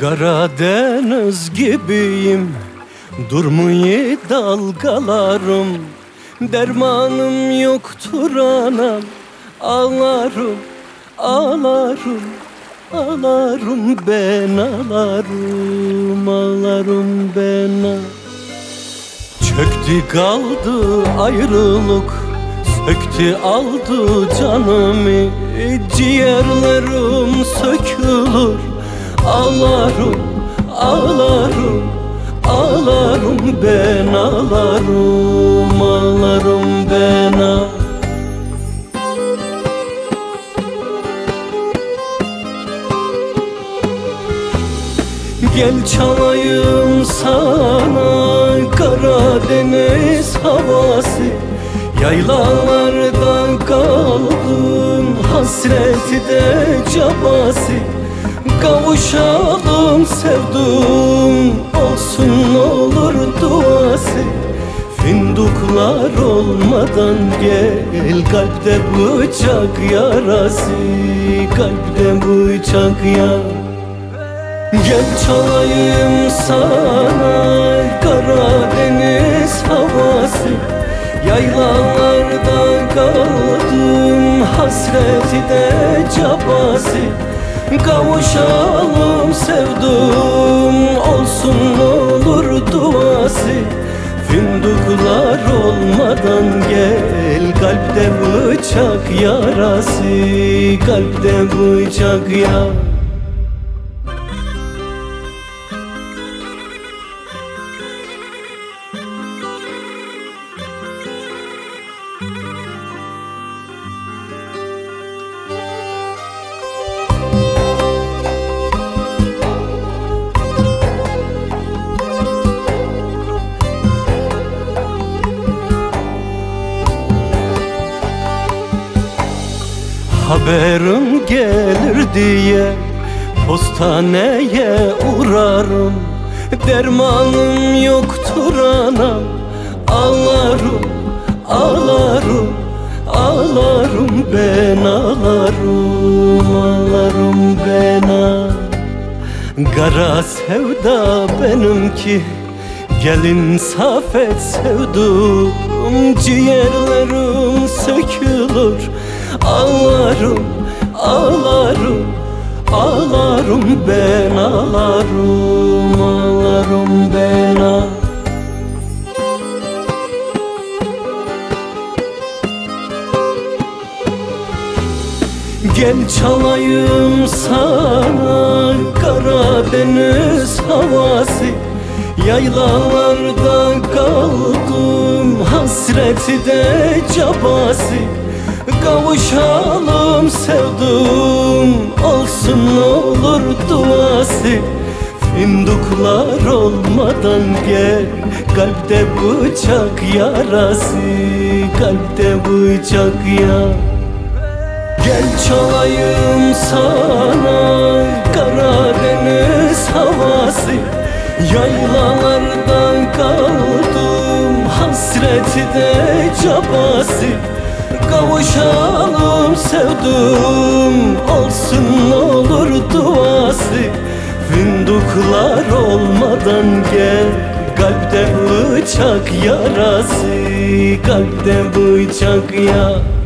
Karadeniz gibiyim. Durmuyor dalgalarım? Dermanım yoktur anam. Ağlarım, ağlarım Ağlarım ben ağlarım Ağlarım ben. Ağlarım Çöktü kaldı ayrılık Söktü aldı canımı. Ciğerlerim sökülür Ağlarım, ağlarım Ağlarım ben ağlarım Ağlarım ben ağlarım Gel çalayım sana Karadeniz havası. Yaylalardan kaldım Hasreti de cabası Kavuşalım sevdum Olsun olur duası. Finduklar olmadan gel Kalpte bıçak yarası Kalpte bıçak yarası. Gel çalayım sana Karadeniz havası. Yaylalarda kaldım Hasreti de cabası Kavuşalım sevdum Olsun olur duası. Fındıklar olmadan gel Kalpte bıçak yarası Kalpte bıçak yarası Haberim gelir diye Postaneye uğrarım. Dermanım yoktur anam Ağlarım, ağlarım Ağlarım ben ağlarım Ağlarım ben ağlarım. Sevda benimki Gelin safet sevdum. Ciğerlerim sökülür Ağlarım, ağlarım Ağlarım ben ağlarım Ağlarım ben ağlarım Gel çalayım sana Karadeniz havası. Yaylalarda kaldım Hasreti de cabası Kavuşalım sevdum Olsun olur duası. Fınduklar olmadan gel Kalpte bıçak yarası Kalpte bıçak yarası Gel çalayım sana Karadeniz havası. Yaylalardan kaldım Hasreti de cabası Kavuşalım sevdum Olsun olur duası. Fındıklar olmadan gel Kalpte bıçak yarası Kalpte bıçak yarası